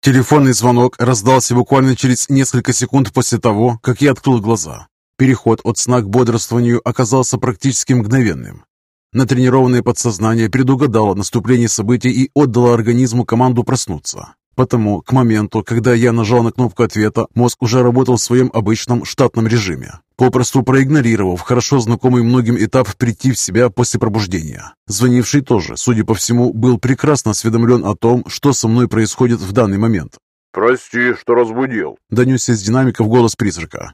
Телефонный звонок раздался буквально через несколько секунд после того, как я открыл глаза. Переход от сна к бодрствованию оказался практически мгновенным. Натренированное подсознание предугадало наступление событий и отдало организму команду проснуться. Потому к моменту, когда я нажал на кнопку ответа, мозг уже работал в своем обычном штатном режиме, попросту проигнорировав хорошо знакомый многим этап прийти в себя после пробуждения. Звонивший тоже, судя по всему, был прекрасно осведомлен о том, что со мной происходит в данный момент. «Прости, что разбудил», — донесся из динамиков голос призрака.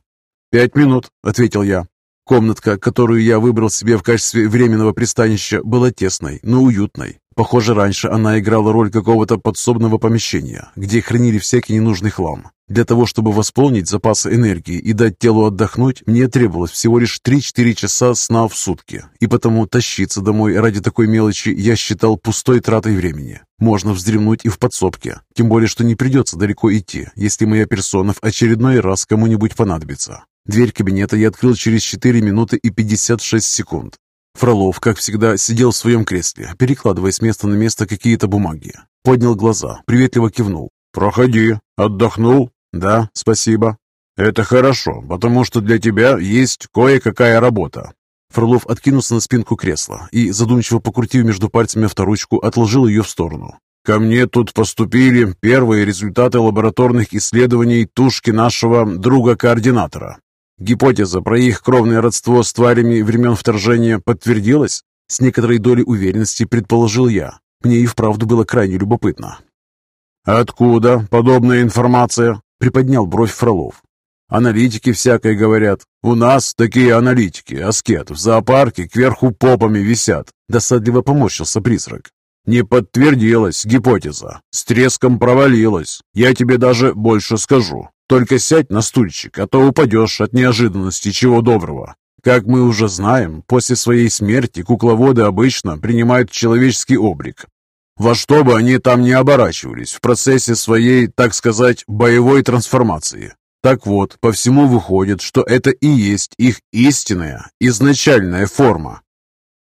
«Пять минут», — ответил я. Комнатка, которую я выбрал себе в качестве временного пристанища, была тесной, но уютной. Похоже, раньше она играла роль какого-то подсобного помещения, где хранили всякий ненужный хлам. Для того, чтобы восполнить запасы энергии и дать телу отдохнуть, мне требовалось всего лишь 3-4 часа сна в сутки. И потому тащиться домой ради такой мелочи я считал пустой тратой времени. Можно вздремнуть и в подсобке. Тем более, что не придется далеко идти, если моя персона в очередной раз кому-нибудь понадобится. Дверь кабинета я открыл через 4 минуты и 56 секунд. Фролов, как всегда, сидел в своем кресле, перекладывая с места на место какие-то бумаги. Поднял глаза, приветливо кивнул. «Проходи. Отдохнул?» «Да, спасибо». «Это хорошо, потому что для тебя есть кое-какая работа». Фролов откинулся на спинку кресла и, задумчиво покрутив между пальцами авторучку, отложил ее в сторону. Ко мне тут поступили первые результаты лабораторных исследований тушки нашего друга-координатора. Гипотеза про их кровное родство с тварями времен вторжения подтвердилась? С некоторой долей уверенности предположил я. Мне и вправду было крайне любопытно. «Откуда подобная информация?» — приподнял бровь Фролов. «Аналитики всякое говорят. У нас такие аналитики, аскет, в зоопарке кверху попами висят». Досадливо поморщился призрак. Не подтвердилась гипотеза. С треском провалилась. Я тебе даже больше скажу. Только сядь на стульчик, а то упадешь от неожиданности чего доброго. Как мы уже знаем, после своей смерти кукловоды обычно принимают человеческий облик. Во что бы они там ни оборачивались в процессе своей, так сказать, боевой трансформации. Так вот, по всему выходит, что это и есть их истинная, изначальная форма.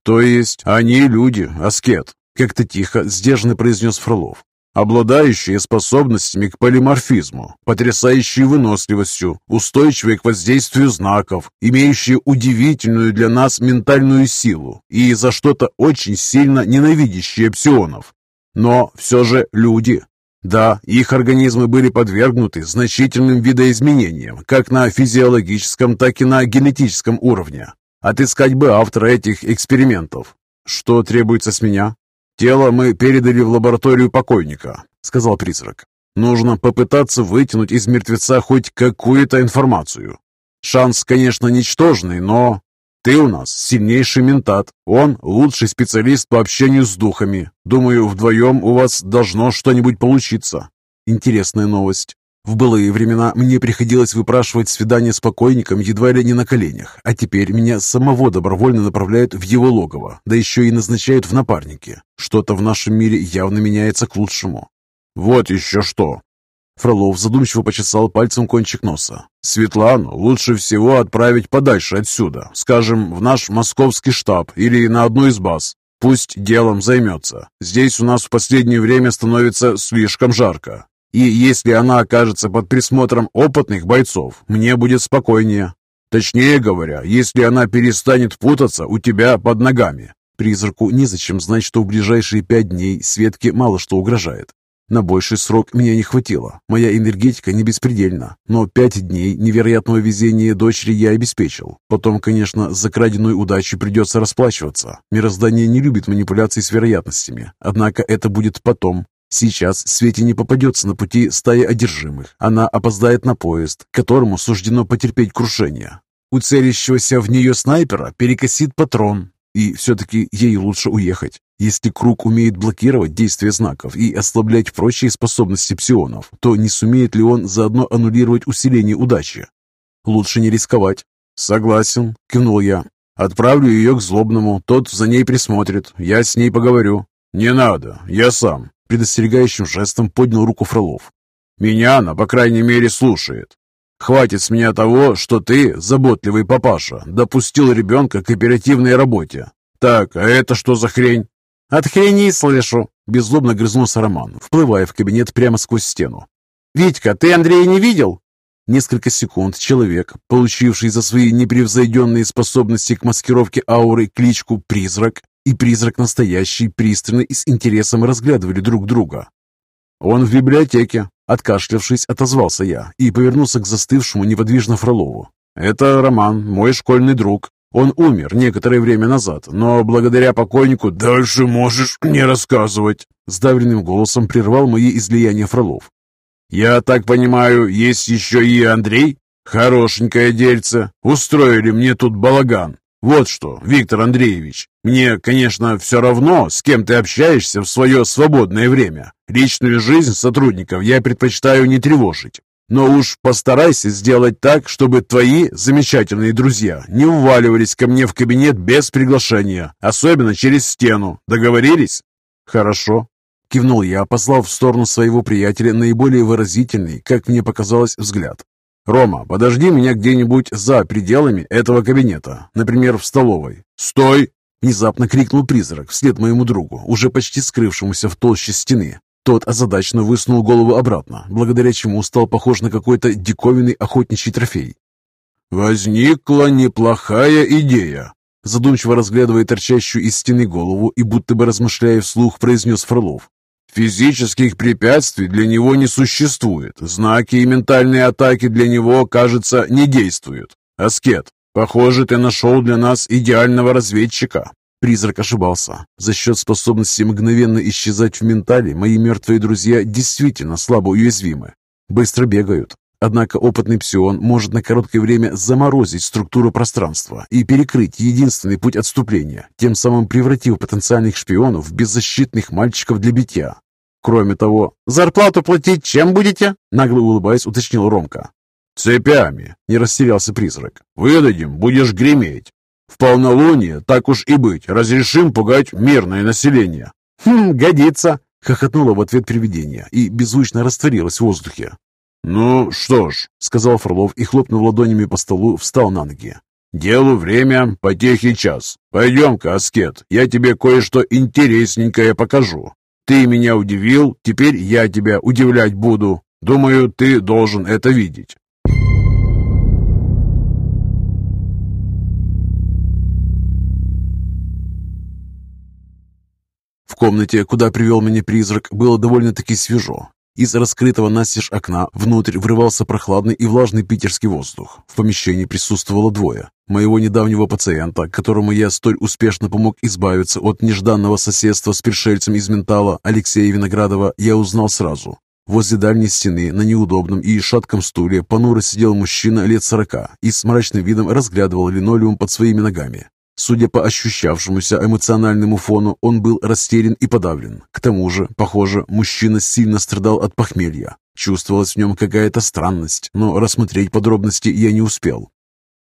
То есть они люди, аскет, как-то тихо, сдержанно произнес Фролов. Обладающие способностями к полиморфизму, потрясающей выносливостью, устойчивые к воздействию знаков, имеющие удивительную для нас ментальную силу и за что-то очень сильно ненавидящие псионов. Но все же люди. Да, их организмы были подвергнуты значительным видоизменениям, как на физиологическом, так и на генетическом уровне. Отыскать бы автора этих экспериментов. Что требуется с меня? «Тело мы передали в лабораторию покойника», — сказал призрак. «Нужно попытаться вытянуть из мертвеца хоть какую-то информацию. Шанс, конечно, ничтожный, но ты у нас сильнейший ментат. Он лучший специалист по общению с духами. Думаю, вдвоем у вас должно что-нибудь получиться». Интересная новость. В былые времена мне приходилось выпрашивать свидание с покойником едва ли не на коленях, а теперь меня самого добровольно направляют в его логово, да еще и назначают в напарники. Что-то в нашем мире явно меняется к лучшему. «Вот еще что!» Фролов задумчиво почесал пальцем кончик носа. «Светлану лучше всего отправить подальше отсюда, скажем, в наш московский штаб или на одну из баз. Пусть делом займется. Здесь у нас в последнее время становится слишком жарко. И если она окажется под присмотром опытных бойцов, мне будет спокойнее. Точнее говоря, если она перестанет путаться у тебя под ногами. Призраку незачем знать, что в ближайшие пять дней Светке мало что угрожает. На больший срок меня не хватило. Моя энергетика не беспредельна. Но пять дней невероятного везения дочери я обеспечил. Потом, конечно, за краденую удачу придется расплачиваться. Мироздание не любит манипуляций с вероятностями. Однако это будет потом, Сейчас Свете не попадется на пути стаи одержимых. Она опоздает на поезд, которому суждено потерпеть крушение. У целящегося в нее снайпера перекосит патрон. И все-таки ей лучше уехать. Если круг умеет блокировать действия знаков и ослаблять прочие способности псионов, то не сумеет ли он заодно аннулировать усиление удачи? Лучше не рисковать. «Согласен», — кивнул я. «Отправлю ее к злобному, тот за ней присмотрит, я с ней поговорю». «Не надо, я сам», Предостерегающим жестом поднял руку Фролов. «Меня она, по крайней мере, слушает. Хватит с меня того, что ты, заботливый папаша, допустил ребенка к оперативной работе. Так, а это что за хрень?» «От хрени слышу», Беззлобно грызнулся Роман, вплывая в кабинет прямо сквозь стену. «Витька, ты Андрея не видел?» Несколько секунд человек, получивший за свои непревзойденные способности к маскировке ауры кличку «Призрак», и призрак настоящий пристально и с интересом разглядывали друг друга. «Он в библиотеке», — откашлявшись, отозвался я и повернулся к застывшему неподвижно Фролову. «Это Роман, мой школьный друг. Он умер некоторое время назад, но благодаря покойнику дальше можешь не рассказывать», — сдавленным голосом прервал мои излияния Фролов. «Я так понимаю, есть еще и Андрей? Хорошенькое дельце. Устроили мне тут балаган. Вот что, Виктор Андреевич, мне, конечно, все равно, с кем ты общаешься в свое свободное время. Личную жизнь сотрудников я предпочитаю не тревожить. Но уж постарайся сделать так, чтобы твои замечательные друзья не уваливались ко мне в кабинет без приглашения, особенно через стену. Договорились? Хорошо, Кивнул я, послав в сторону своего приятеля наиболее выразительный, как мне показалось, взгляд. «Рома, подожди меня где-нибудь за пределами этого кабинета, например, в столовой». «Стой!» – внезапно крикнул призрак вслед моему другу, уже почти скрывшемуся в толще стены. Тот озадаченно высунул голову обратно, благодаря чему стал похож на какой-то диковинный охотничий трофей. «Возникла неплохая идея», задумчиво разглядывая торчащую из стены голову и будто бы размышляя вслух, произнес Фролов. Физических препятствий для него не существует. Знаки и ментальные атаки для него, кажется, не действуют. Аскет, похоже, ты нашел для нас идеального разведчика. Призрак ошибался. За счет способности мгновенно исчезать в ментале, мои мертвые друзья действительно слабо уязвимы. Быстро бегают. Однако опытный псион может на короткое время заморозить структуру пространства и перекрыть единственный путь отступления, тем самым превратив потенциальных шпионов в беззащитных мальчиков для битья. Кроме того, зарплату платить чем будете? Нагло улыбаясь, уточнил Ромка. Цепями, не растерялся призрак. Выдадим, будешь греметь. В полнолуние, так уж и быть, разрешим пугать мирное население. Хм, годится, хохотнуло в ответ привидение и беззвучно растворилось в воздухе. «Ну что ж», — сказал Фролов и, хлопнув ладонями по столу, встал на ноги. «Делу время, потехи час. Пойдем-ка, Аскет, я тебе кое-что интересненькое покажу. Ты меня удивил, теперь я тебя удивлять буду. Думаю, ты должен это видеть». В комнате, куда привел меня призрак, было довольно-таки свежо. Из раскрытого настежь окна внутрь врывался прохладный и влажный питерский воздух. В помещении присутствовало двое. Моего недавнего пациента, которому я столь успешно помог избавиться от нежданного соседства с пришельцем из ментала Алексея Виноградова, я узнал сразу. Возле дальней стены на неудобном и шатком стуле понуро сидел мужчина лет сорока и с мрачным видом разглядывал линолеум под своими ногами. Судя по ощущавшемуся эмоциональному фону, он был растерян и подавлен. К тому же, похоже, мужчина сильно страдал от похмелья. Чувствовалась в нем какая-то странность, но рассмотреть подробности я не успел.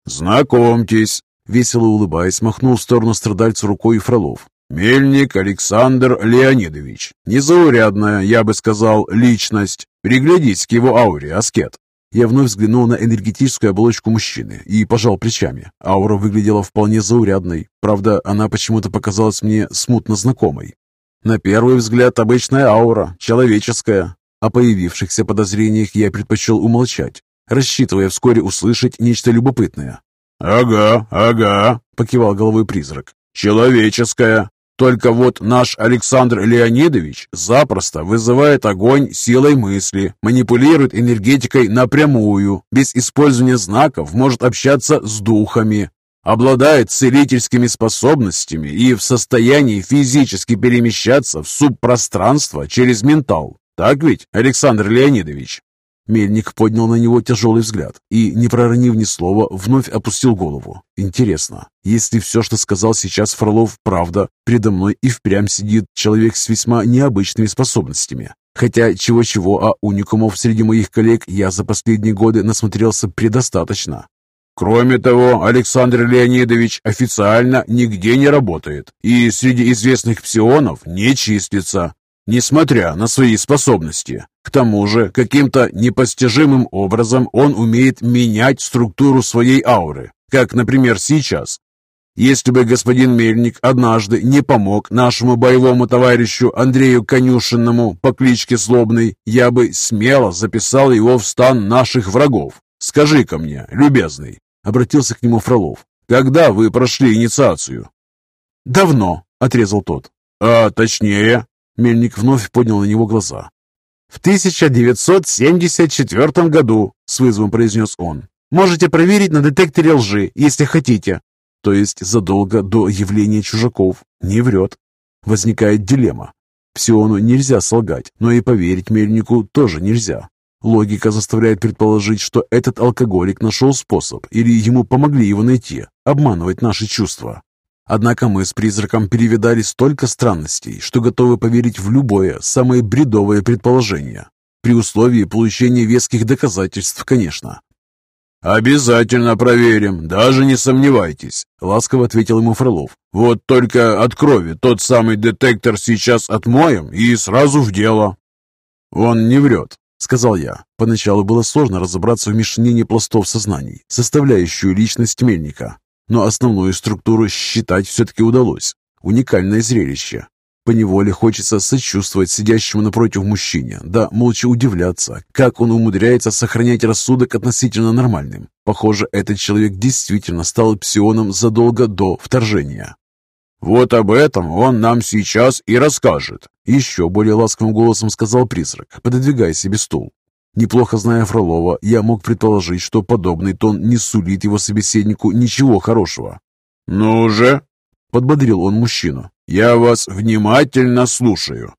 «Знакомьтесь!» — весело улыбаясь, махнул в сторону страдальца рукой Фролов. «Мельник Александр Леонидович. Незаурядная, я бы сказал, личность. Приглядись к его ауре, аскет. Я вновь взглянул на энергетическую оболочку мужчины и пожал плечами. Аура выглядела вполне заурядной. Правда, она почему-то показалась мне смутно знакомой. На первый взгляд обычная аура, человеческая. О появившихся подозрениях я предпочел умолчать, рассчитывая вскоре услышать нечто любопытное. «Ага, ага», — покивал головой призрак. «Человеческая. Только вот наш Александр Леонидович запросто вызывает огонь силой мысли, манипулирует энергетикой напрямую, без использования знаков может общаться с духами, обладает целительскими способностями и в состоянии физически перемещаться в субпространство через ментал. Так ведь, Александр Леонидович? Мельник поднял на него тяжелый взгляд и, не проронив ни слова, вновь опустил голову. Интересно, если все, что сказал сейчас Фролов, правда, предо мной и впрямь сидит человек с весьма необычными способностями. Хотя чего-чего, а уникумов среди моих коллег я за последние годы насмотрелся предостаточно. Кроме того, Александр Леонидович официально нигде не работает и среди известных псионов не числится несмотря на свои способности. К тому же, каким-то непостижимым образом он умеет менять структуру своей ауры, как, например, сейчас. Если бы господин Мельник однажды не помог нашему боевому товарищу Андрею Конюшинному по кличке Злобный, я бы смело записал его в стан наших врагов. Скажи-ка мне, любезный, — обратился к нему Фролов, — когда вы прошли инициацию? «Давно», — отрезал тот. «А точнее?» Мельник вновь поднял на него глаза. «В 1974 году», — с вызовом произнес он. «Можете проверить на детекторе лжи, если хотите». То есть задолго до явления чужаков. Не врет. Возникает дилемма. Псиону нельзя солгать, но и поверить Мельнику тоже нельзя. Логика заставляет предположить, что этот алкоголик нашел способ или ему помогли его найти, обманывать наши чувства. Однако мы с призраком перевидали столько странностей, что готовы поверить в любое, самое бредовое предположение. При условии получения веских доказательств, конечно. «Обязательно проверим, даже не сомневайтесь», — ласково ответил ему Фролов. «Вот только от крови тот самый детектор сейчас отмоем и сразу в дело». «Он не врет», — сказал я. Поначалу было сложно разобраться в мешанине пластов сознаний, составляющую личность Мельника. Но основную структуру считать все-таки удалось. Уникальное зрелище. Поневоле хочется сочувствовать сидящему напротив мужчине, да молча удивляться, как он умудряется сохранять рассудок относительно нормальным. Похоже, этот человек действительно стал псионом задолго до вторжения. «Вот об этом он нам сейчас и расскажет», — еще более ласковым голосом сказал призрак, пододвигая себе стул. Неплохо зная Фролова, я мог предположить, что подобный тон не сулит его собеседнику ничего хорошего. «Ну же!» — подбодрил он мужчину. «Я вас внимательно слушаю».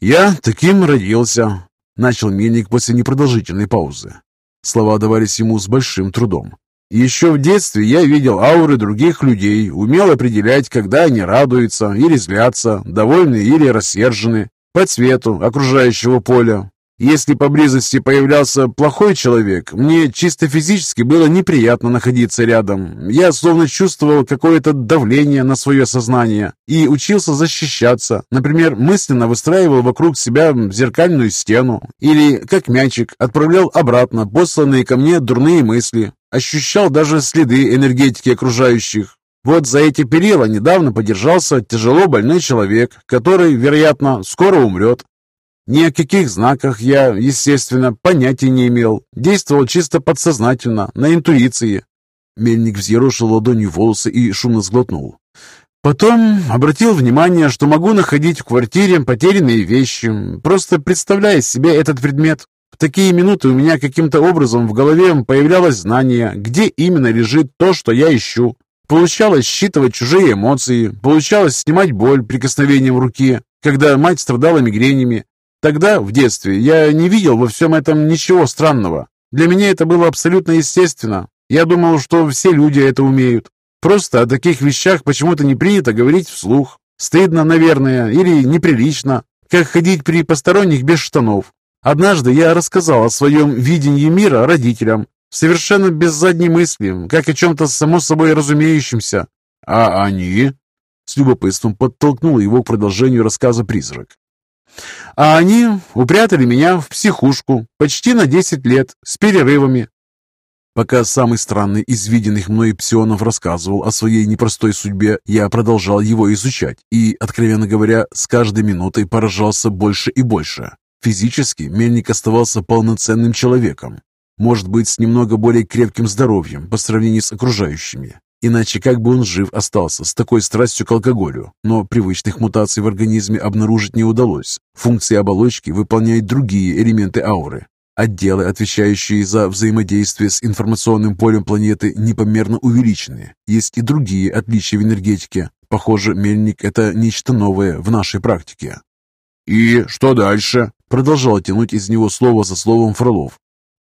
«Я таким родился», — начал Мельник после непродолжительной паузы. Слова давались ему с большим трудом. «Еще в детстве я видел ауры других людей, умел определять, когда они радуются или злятся, довольны или рассержены, по цвету окружающего поля, если поблизости появлялся плохой человек, мне чисто физически было неприятно находиться рядом. Я словно чувствовал какое-то давление на свое сознание и учился защищаться. Например, мысленно выстраивал вокруг себя зеркальную стену или, как мячик, отправлял обратно посланные ко мне дурные мысли. Ощущал даже следы энергетики окружающих. Вот за эти перила недавно подержался тяжело больной человек, который, вероятно, скоро умрет. Ни о каких знаках я, естественно, понятия не имел. Действовал чисто подсознательно, на интуиции. Мельник взъерошил ладонью волосы и шумно сглотнул. Потом обратил внимание, что могу находить в квартире потерянные вещи, просто представляя себе этот предмет. В такие минуты у меня каким-то образом в голове появлялось знание, где именно лежит то, что я ищу. Получалось считывать чужие эмоции, получалось снимать боль прикосновением руки, когда мать страдала мигренями, Тогда, в детстве, я не видел во всем этом ничего странного. Для меня это было абсолютно естественно. Я думал, что все люди это умеют. Просто о таких вещах почему-то не принято говорить вслух. Стыдно, наверное, или неприлично, как ходить при посторонних без штанов. Однажды я рассказал о своем видении мира родителям, совершенно без задней мысли, как о чем-то само собой разумеющемся. А они? С любопытством подтолкнул его к продолжению рассказа призрак. А они упрятали меня в психушку почти на 10 лет, с перерывами. Пока самый странный из виденных мной псионов рассказывал о своей непростой судьбе, я продолжал его изучать и, откровенно говоря, с каждой минутой поражался больше и больше. Физически Мельник оставался полноценным человеком, может быть, с немного более крепким здоровьем по сравнению с окружающими. Иначе как бы он жив остался с такой страстью к алкоголю? Но привычных мутаций в организме обнаружить не удалось. Функции оболочки выполняют другие элементы ауры. Отделы, отвечающие за взаимодействие с информационным полем планеты, непомерно увеличены. Есть и другие отличия в энергетике. Похоже, мельник – это нечто новое в нашей практике. «И что дальше?» – продолжал тянуть из него слово за словом Фролов.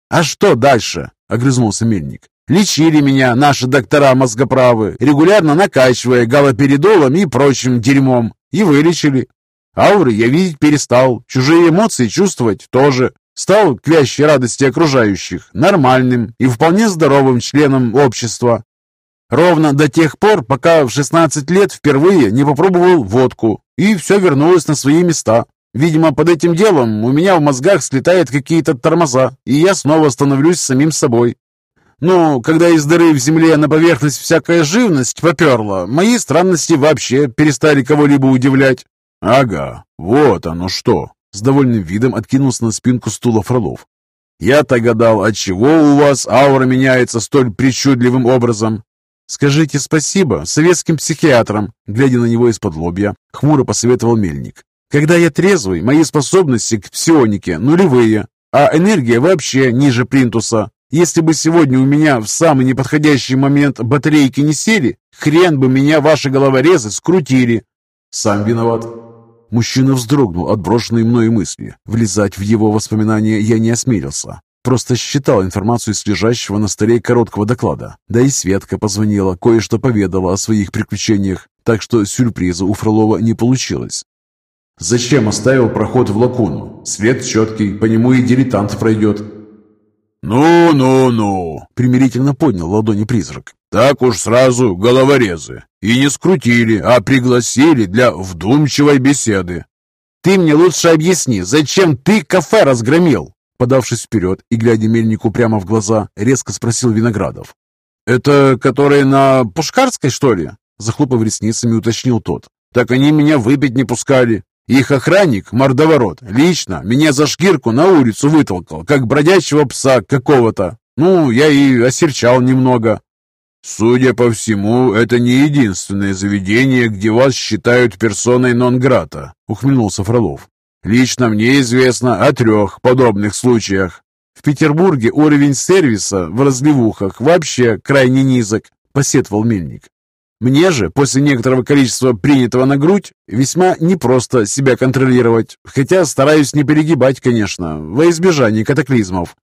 «А что дальше?» – огрызнулся мельник. Лечили меня наши доктора мозгоправы, регулярно накачивая галоперидолом и прочим дерьмом. И вылечили. Ауры я видеть перестал, чужие эмоции чувствовать тоже. Стал к вящей радости окружающих нормальным и вполне здоровым членом общества. Ровно до тех пор, пока в 16 лет впервые не попробовал водку, и все вернулось на свои места. Видимо, под этим делом у меня в мозгах слетают какие-то тормоза, и я снова становлюсь самим собой. Ну, когда из дыры в земле на поверхность всякая живность поперла, мои странности вообще перестали кого-либо удивлять». «Ага, вот оно что!» С довольным видом откинулся на спинку стула Фролов. «Я-то гадал, отчего у вас аура меняется столь причудливым образом?» «Скажите спасибо советским психиатрам», глядя на него из-под лобья, хмуро посоветовал Мельник. «Когда я трезвый, мои способности к псионике нулевые, а энергия вообще ниже плинтуса. Если бы сегодня у меня в самый неподходящий момент батарейки не сели, хрен бы меня ваши головорезы скрутили». «Сам виноват», Мужчина вздрогнул от брошенной мною мысли. Влезать в его воспоминания я не осмелился. Просто считал информацию с лежащего на столе короткого доклада. Да и Светка позвонила, кое-что поведала о своих приключениях, так что сюрприза у Фролова не получилось. «Зачем оставил проход в лакуну? Свет четкий, по нему и дилетант пройдет». «Ну-ну-ну!» — примирительно поднял ладони призрак. «Так уж сразу головорезы. И не скрутили, а пригласили для вдумчивой беседы». «Ты мне лучше объясни, зачем ты кафе разгромил?» Подавшись вперед и глядя мельнику прямо в глаза, резко спросил Виноградов. «Это которые на Пушкарской, что ли?» Захлопав ресницами, уточнил тот. «Так они меня выпить не пускали. Их охранник, мордоворот, лично меня за шкирку на улицу вытолкал, как бродячего пса какого-то. Ну, я и осерчал немного. Судя по всему, это не единственное заведение, где вас считают персоной нон-грата, ухмыльнулся Фролов. Лично мне известно о трех подобных случаях. В Петербурге уровень сервиса в разливухах вообще крайне низок, посетовал Мельник. Мне же, после некоторого количества принятого на грудь, весьма непросто себя контролировать, хотя стараюсь не перегибать, конечно, во избежание катаклизмов.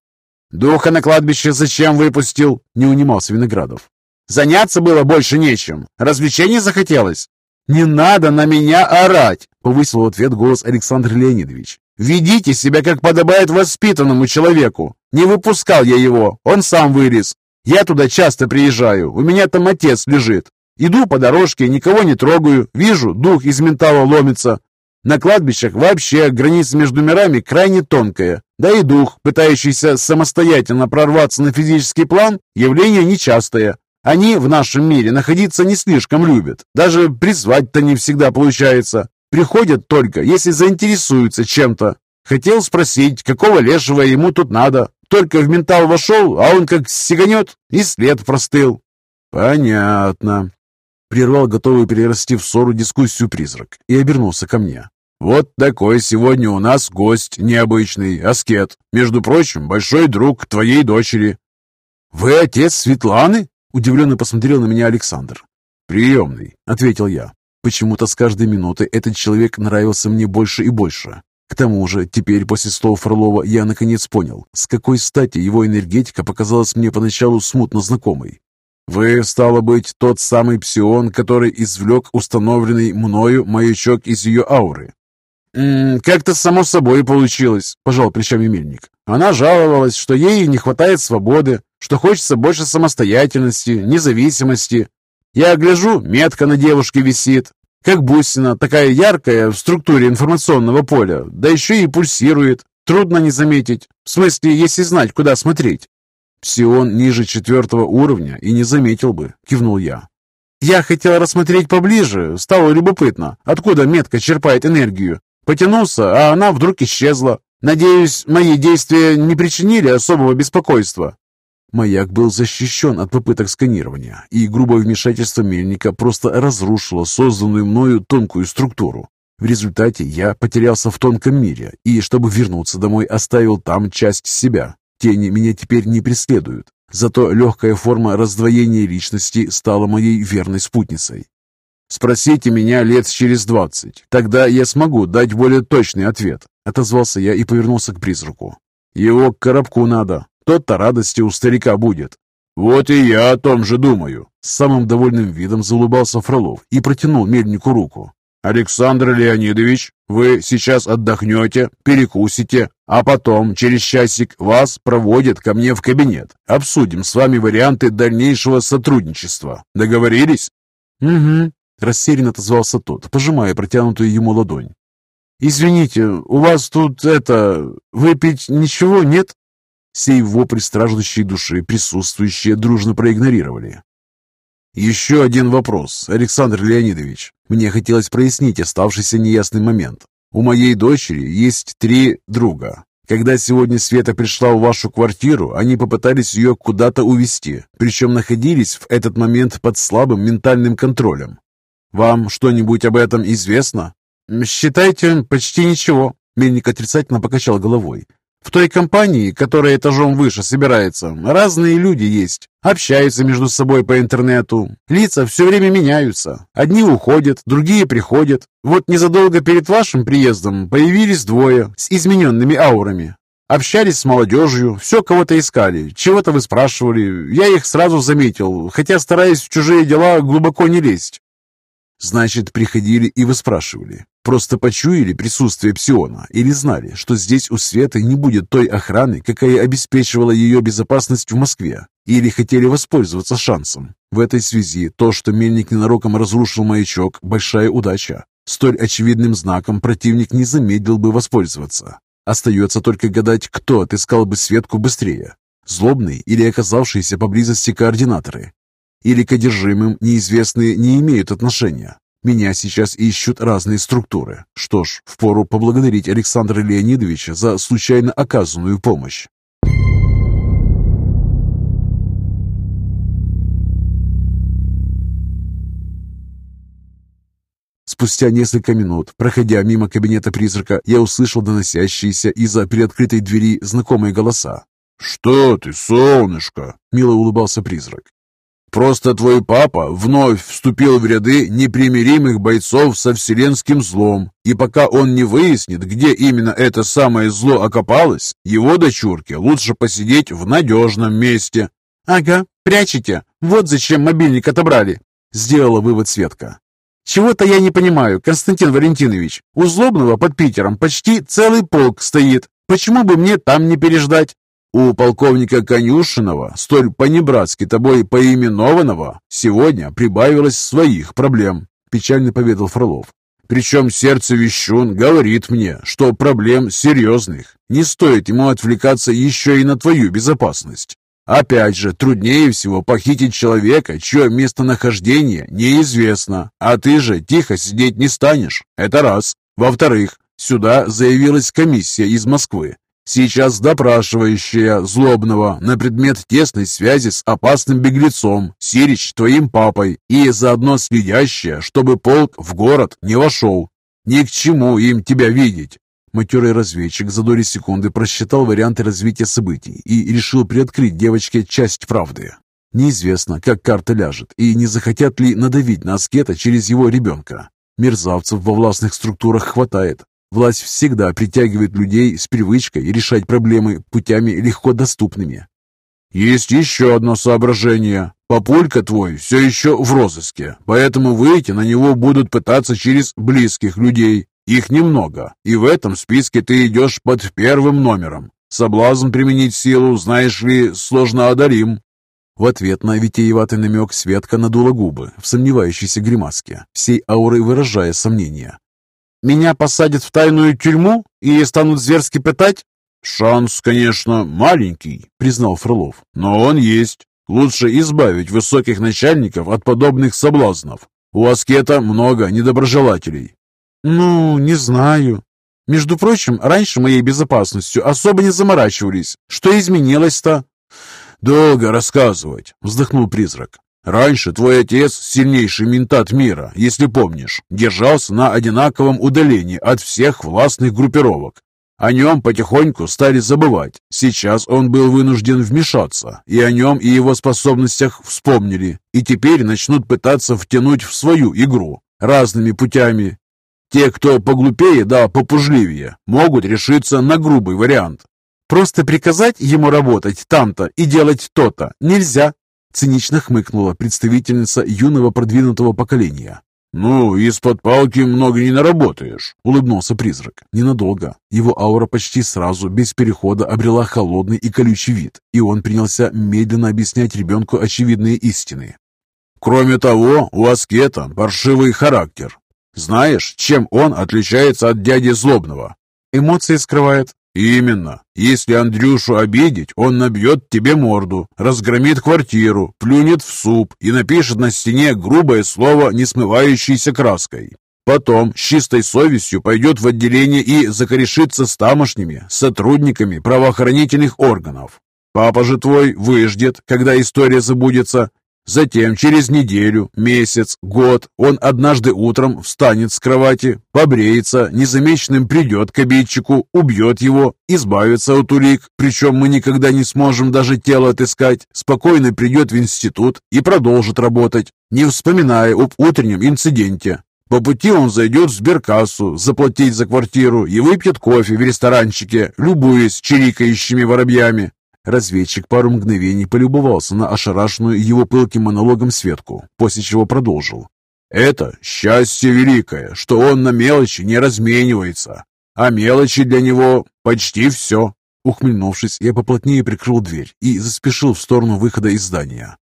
«Духа на кладбище зачем выпустил?» — не унимался Виноградов. «Заняться было больше нечем. Развлечений захотелось?» «Не надо на меня орать!» — повысил в ответ голос Александр Леонидович. «Ведите себя, как подобает воспитанному человеку. Не выпускал я его, он сам вырез. Я туда часто приезжаю, у меня там отец лежит. Иду по дорожке, никого не трогаю, вижу, дух из ментала ломится. На кладбищах вообще граница между мирами крайне тонкая. Да и дух, пытающийся самостоятельно прорваться на физический план, явление нечастое. Они в нашем мире находиться не слишком любят. Даже призвать-то не всегда получается. Приходят только, если заинтересуются чем-то. Хотел спросить, какого лешего ему тут надо. Только в ментал вошел, а он как сиганет, и след простыл. Понятно. Прервал готовый перерасти в ссору дискуссию призрак и обернулся ко мне. «Вот такой сегодня у нас гость необычный, аскет. Между прочим, большой друг твоей дочери». «Вы отец Светланы?» – удивленно посмотрел на меня Александр. «Приемный», – ответил я. Почему-то с каждой минуты этот человек нравился мне больше и больше. К тому же, теперь после слов Фролова я наконец понял, с какой стати его энергетика показалась мне поначалу смутно знакомой. «Вы, стало быть, тот самый псион, который извлек установленный мною маячок из ее ауры?» «Как-то само собой получилось», – пожал плечами мельник. «Она жаловалась, что ей не хватает свободы, что хочется больше самостоятельности, независимости. Я гляжу, метка на девушке висит, как бусина, такая яркая в структуре информационного поля, да еще и пульсирует. Трудно не заметить, в смысле, если знать, куда смотреть. «Псион ниже четвертого уровня и не заметил бы», — кивнул я. «Я хотел рассмотреть поближе, стало любопытно, откуда метка черпает энергию. Потянулся, а она вдруг исчезла. Надеюсь, мои действия не причинили особого беспокойства». Маяк был защищен от попыток сканирования, и грубое вмешательство мельника просто разрушило созданную мною тонкую структуру. В результате я потерялся в тонком мире и, чтобы вернуться домой, оставил там часть себя. Тени меня теперь не преследуют, зато легкая форма раздвоения личности стала моей верной спутницей. «Спросите меня лет через двадцать, тогда я смогу дать более точный ответ», — отозвался я и повернулся к призраку. «Его к коробку надо, тот-то радости у старика будет». «Вот и я о том же думаю», — с самым довольным видом залыбался Фролов и протянул мельнику руку. «Александр Леонидович, вы сейчас отдохнете, перекусите, а потом, через часик, вас проводят ко мне в кабинет. Обсудим с вами варианты дальнейшего сотрудничества. Договорились?» «Угу», — растерянно отозвался тот, пожимая протянутую ему ладонь. «Извините, у вас тут это... выпить ничего нет?» Сей вопль страждущей души присутствующие дружно проигнорировали. «Еще один вопрос, Александр Леонидович. Мне хотелось прояснить оставшийся неясный момент. У моей дочери есть три друга. Когда сегодня Света пришла в вашу квартиру, они попытались ее куда-то увезти, причем находились в этот момент под слабым ментальным контролем. Вам что-нибудь об этом известно? Считайте, почти ничего. Мельник отрицательно покачал головой. В той компании, которая этажом выше собирается, разные люди есть. Общаются между собой по интернету. Лица все время меняются. Одни уходят, другие приходят. Вот незадолго перед вашим приездом появились двое с измененными аурами. Общались с молодежью, все кого-то искали, чего-то вы спрашивали. Я их сразу заметил, хотя стараюсь в чужие дела глубоко не лезть. Значит, приходили и выспрашивали. Просто почуяли присутствие Псиона или знали, что здесь у Светы не будет той охраны, какая обеспечивала ее безопасность в Москве, или хотели воспользоваться шансом. В этой связи то, что Мельник ненароком разрушил маячок, большая удача. Столь очевидным знаком противник не замедлил бы воспользоваться. Остается только гадать, кто отыскал бы Светку быстрее. Злобный или оказавшиеся поблизости координаторы или к одержимым неизвестные не имеют отношения. Меня сейчас ищут разные структуры. Что ж, впору поблагодарить Александра Леонидовича за случайно оказанную помощь. Спустя несколько минут, проходя мимо кабинета призрака, я услышал доносящиеся из-за приоткрытой двери знакомые голоса. «Что ты, солнышко?» — мило улыбался призрак. Просто твой папа вновь вступил в ряды непримиримых бойцов со вселенским злом, и пока он не выяснит, где именно это самое зло окопалось, его дочурке лучше посидеть в надежном месте». «Ага, прячете. Вот зачем мобильник отобрали», — сделала вывод Светка. «Чего-то я не понимаю, Константин Валентинович. У Злобного под Питером почти целый полк стоит. Почему бы мне там не переждать?» У полковника Конюшинова, столь понебратски тобой поименованного, сегодня прибавилось своих проблем, печально поведал Фролов. Причем сердце вещун говорит мне, что проблем серьезных. Не стоит ему отвлекаться еще и на твою безопасность. Опять же, труднее всего похитить человека, чье местонахождение неизвестно, а ты же тихо сидеть не станешь. Это раз. Во-вторых, сюда заявилась комиссия из Москвы, Сейчас допрашивающая Злобного на предмет тесной связи с опасным беглецом, Сирич твоим папой, и заодно следящая, чтобы полк в город не вошел. Ни к чему им тебя видеть. Матерый разведчик за доли секунды просчитал варианты развития событий и решил приоткрыть девочке часть правды. Неизвестно, как карта ляжет, и не захотят ли надавить на аскета через его ребенка. Мерзавцев во властных структурах хватает, Власть всегда притягивает людей с привычкой решать проблемы путями легко доступными. «Есть еще одно соображение. Папулька твой все еще в розыске, поэтому выйти на него будут пытаться через близких людей. Их немного, и в этом списке ты идешь под первым номером. Соблазн применить силу, знаешь ли, сложно одарим». В ответ на витиеватый намек Светка надула губы в сомневающейся гримаске, всей аурой выражая сомнения. Меня посадят в тайную тюрьму и станут зверски пытать? Шанс, конечно, маленький, признал Фролов, но он есть. Лучше избавить высоких начальников от подобных соблазнов. У Аскета много недоброжелателей. Ну, не знаю. Между прочим, раньше моей безопасностью особо не заморачивались. Что изменилось-то? Долго рассказывать, вздохнул призрак. Раньше твой отец, сильнейший ментат мира, если помнишь, держался на одинаковом удалении от всех властных группировок. О нем потихоньку стали забывать. Сейчас он был вынужден вмешаться, и о нем и его способностях вспомнили, и теперь начнут пытаться втянуть в свою игру разными путями. Те, кто поглупее да попужливее, могут решиться на грубый вариант. Просто приказать ему работать там-то и делать то-то нельзя, Цинично хмыкнула представительница юного продвинутого поколения. «Ну, из-под палки много не наработаешь», — улыбнулся призрак. Ненадолго. Его аура почти сразу, без перехода, обрела холодный и колючий вид, и он принялся медленно объяснять ребенку очевидные истины. «Кроме того, у Аскета паршивый характер. Знаешь, чем он отличается от дяди Злобного?» «Эмоции скрывает». «Именно. Если Андрюшу обидеть, он набьет тебе морду, разгромит квартиру, плюнет в суп и напишет на стене грубое слово, не смывающееся краской. Потом с чистой совестью пойдет в отделение и закорешится с тамошними сотрудниками правоохранительных органов. Папа же твой выждет, когда история забудется, Затем, через неделю, месяц, год, он однажды утром встанет с кровати, побреется, незамеченным придет к обидчику, убьет его, избавится от улик, причем мы никогда не сможем даже тело отыскать, спокойно придет в институт и продолжит работать, не вспоминая об утреннем инциденте. По пути он зайдет в сберкассу, заплатить за квартиру и выпьет кофе в ресторанчике, любуясь чирикающими воробьями. Разведчик пару мгновений полюбовался на ошарашенную его пылким монологом Светку, после чего продолжил. «Это счастье великое, что он на мелочи не разменивается, а мелочи для него почти все». Ухмыльнувшись, я поплотнее прикрыл дверь и заспешил в сторону выхода из здания.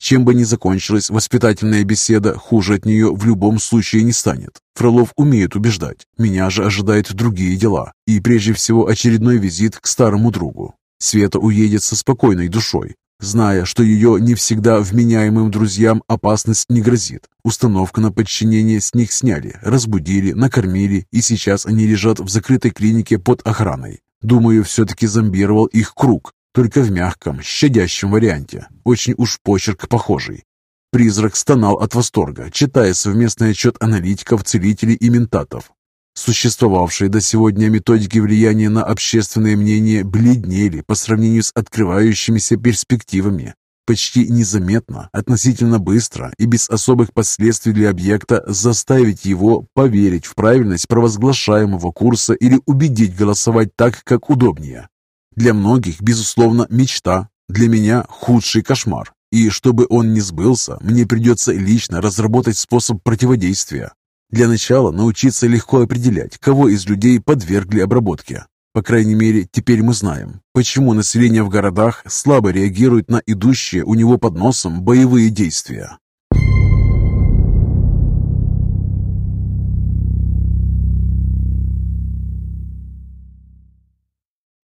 Чем бы ни закончилась воспитательная беседа, хуже от нее в любом случае не станет. Фролов умеет убеждать. Меня же ожидают другие дела. И прежде всего очередной визит к старому другу. Света уедет со спокойной душой, зная, что ее не всегда вменяемым друзьям опасность не грозит. Установка на подчинение с них сняли, разбудили, накормили, и сейчас они лежат в закрытой клинике под охраной. Думаю, все-таки зомбировал их круг, только в мягком, щадящем варианте. Очень уж почерк похожий. Призрак стонал от восторга, читая совместный отчет аналитиков, целителей и ментатов. Существовавшие до сегодня методики влияния на общественное мнение бледнели по сравнению с открывающимися перспективами. Почти незаметно, относительно быстро и без особых последствий для объекта заставить его поверить в правильность провозглашаемого курса или убедить голосовать так, как удобнее. Для многих, безусловно, мечта, для меня худший кошмар. И чтобы он не сбылся, мне придется лично разработать способ противодействия. Для начала научиться легко определять, кого из людей подвергли обработке. По крайней мере, теперь мы знаем, почему население в городах слабо реагирует на идущие у него под носом боевые действия.